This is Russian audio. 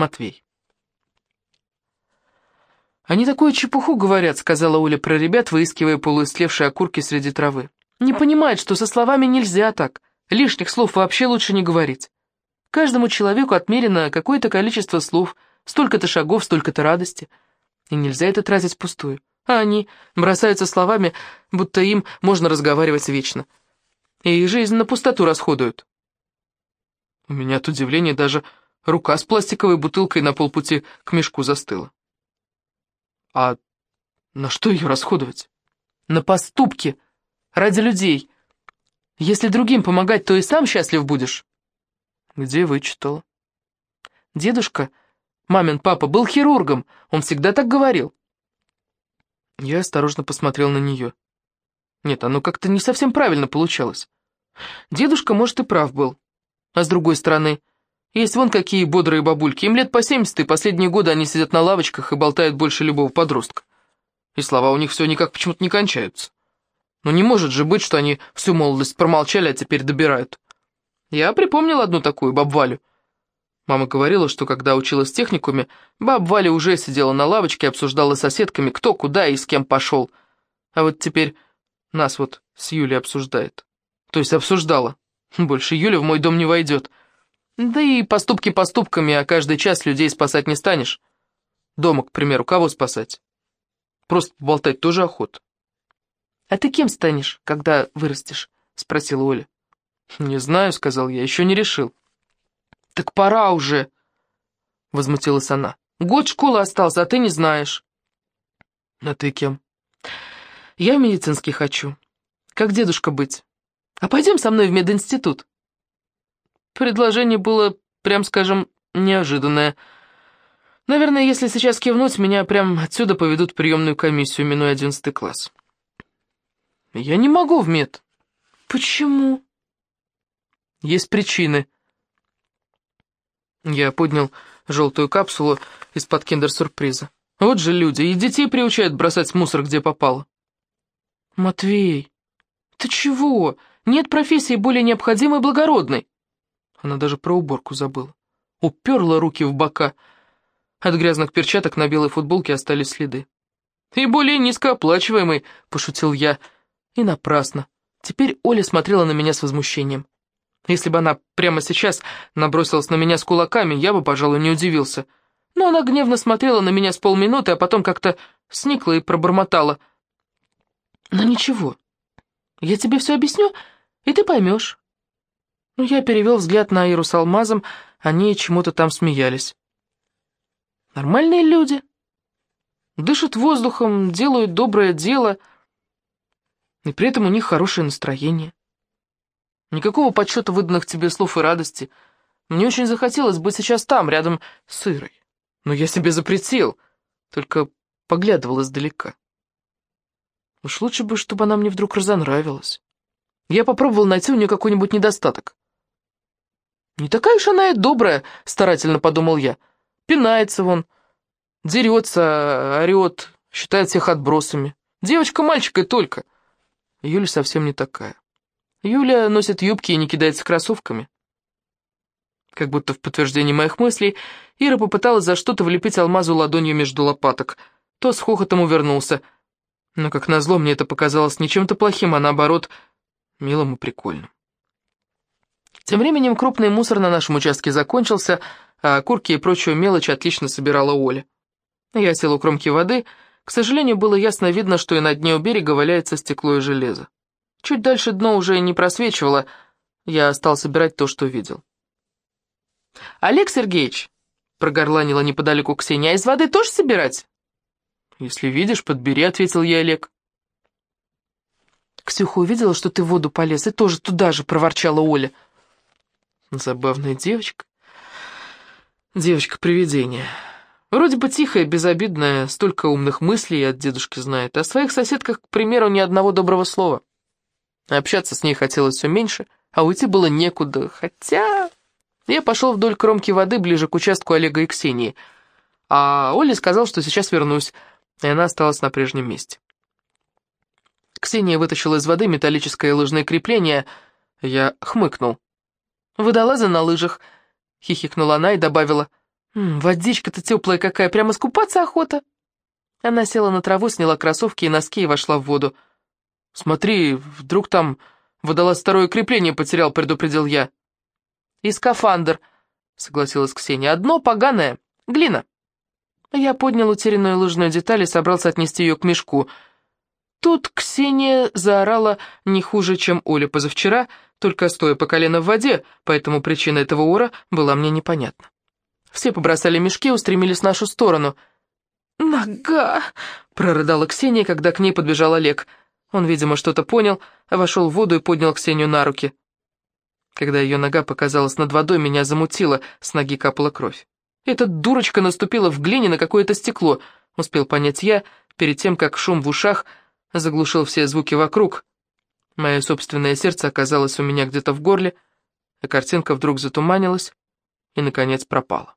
Матвей. «Они такую чепуху говорят», — сказала Оля про ребят, выискивая полуистлевшие окурки среди травы. «Не понимают, что со словами нельзя так. Лишних слов вообще лучше не говорить. Каждому человеку отмерено какое-то количество слов, столько-то шагов, столько-то радости. И нельзя это тратить впустую. А они бросаются словами, будто им можно разговаривать вечно. И жизнь на пустоту расходуют». У меня от удивления даже рука с пластиковой бутылкой на полпути к мешку застыла. А на что ее расходовать? На поступки, ради людей. Если другим помогать, то и сам счастлив будешь. Где вычитала? Дедушка, мамин папа, был хирургом, он всегда так говорил. Я осторожно посмотрел на нее. Нет, оно как-то не совсем правильно получалось. Дедушка, может, и прав был. А с другой стороны, есть вон какие бодрые бабульки, им лет по 70, и последние годы они сидят на лавочках и болтают больше любого подростка. И слова у них все никак почему-то не кончаются. Но не может же быть, что они всю молодость промолчали, а теперь добирают. Я припомнил одну такую, баб Валю. Мама говорила, что когда училась в техникуме, баб Валя уже сидела на лавочке и обсуждала с соседками, кто куда и с кем пошел. А вот теперь нас вот с Юлей обсуждает. То есть обсуждала. Больше Юля в мой дом не войдет. Да и поступки поступками, а каждый час людей спасать не станешь. Дома, к примеру, кого спасать? Просто поболтать тоже охота. «А ты кем станешь, когда вырастешь?» — спросила Оля. «Не знаю», — сказал я, — «еще не решил». «Так пора уже», — возмутилась она. «Год школы остался, а ты не знаешь». «А ты кем?» «Я в медицинский хочу. Как дедушка быть? А пойдем со мной в мединститут?» Предложение было, прям скажем, неожиданное. Наверное, если сейчас кивнуть, меня прям отсюда поведут в приемную комиссию, минуя одиннадцатый класс. Я не могу в мед. Почему? Есть причины. Я поднял желтую капсулу из-под киндер-сюрприза. Вот же люди, и детей приучают бросать мусор, где попало. Матвей, ты чего? Нет профессии более необходимой и благородной. Она даже про уборку забыла. Уперла руки в бока. От грязных перчаток на белой футболке остались следы. «И более низкооплачиваемый», — пошутил я. И напрасно. Теперь Оля смотрела на меня с возмущением. Если бы она прямо сейчас набросилась на меня с кулаками, я бы, пожалуй, не удивился. Но она гневно смотрела на меня с полминуты, а потом как-то сникла и пробормотала. «Ну ничего, я тебе все объясню, и ты поймешь. Ну, я перевел взгляд на Иру с алмазом, они чему-то там смеялись. Нормальные люди. Дышат воздухом, делают доброе дело, и при этом у них хорошее настроение. Никакого подсчета выданных тебе слов и радости. Мне очень захотелось быть сейчас там, рядом с Ирой. Но я себе запретил, только поглядывал издалека. Уж лучше бы, чтобы она мне вдруг разонравилась. Я попробовал найти у нее какой-нибудь недостаток. «Не такая уж она и добрая», — старательно подумал я. «Пинается вон, дерется, орет, считает всех отбросами. Девочка мальчика только». Юля совсем не такая. Юля носит юбки и не кидается кроссовками. Как будто в подтверждение моих мыслей, Ира попыталась за что-то влепить алмазу ладонью между лопаток. То с хохотом увернулся. Но, как назло, мне это показалось не чем-то плохим, а наоборот, милым и прикольным. Тем временем крупный мусор на нашем участке закончился, а окурки и прочую мелочь отлично собирала Оля. Я сел у кромки воды. К сожалению, было ясно видно, что и на дне у берега валяется стекло и железо. Чуть дальше дно уже не просвечивало. Я стал собирать то, что видел. «Олег Сергеевич!» — прогорланила неподалеку Ксения. «А из воды тоже собирать?» «Если видишь, подбери», — ответил я Олег. «Ксюха увидела, что ты в воду полез, и тоже туда же», — проворчала Оля. Забавная девочка. Девочка-привидение. Вроде бы тихая, безобидная, столько умных мыслей от дедушки знает, а о своих соседках, к примеру, ни одного доброго слова. Общаться с ней хотелось все меньше, а уйти было некуда, хотя... Я пошел вдоль кромки воды ближе к участку Олега и Ксении, а Оля сказал, что сейчас вернусь, и она осталась на прежнем месте. Ксения вытащила из воды металлическое лыжное крепление, я хмыкнул. «Водолазы на лыжах», — хихикнула она и добавила. водичка-то теплая какая, прямо скупаться охота. Она села на траву, сняла кроссовки и носки и вошла в воду. «Смотри, вдруг там водолаз второе крепление потерял», — предупредил я. «И скафандр», — согласилась Ксения. «Одно поганое. Глина». Я поднял утерянную лыжную деталь и собрался отнести ее к мешку. Тут Ксения заорала не хуже, чем Оля позавчера, только стоя по колено в воде, поэтому причина этого ора была мне непонятна. Все побросали мешки и устремились в нашу сторону. «Нога!» — прорыдала Ксения, когда к ней подбежал Олег. Он, видимо, что-то понял, вошел в воду и поднял Ксению на руки. Когда ее нога показалась над водой, меня замутило, с ноги капала кровь. Эта дурочка наступила в глине на какое-то стекло, успел понять я, перед тем, как шум в ушах заглушил все звуки вокруг. Мое собственное сердце оказалось у меня где-то в горле, а картинка вдруг затуманилась и, наконец, пропала.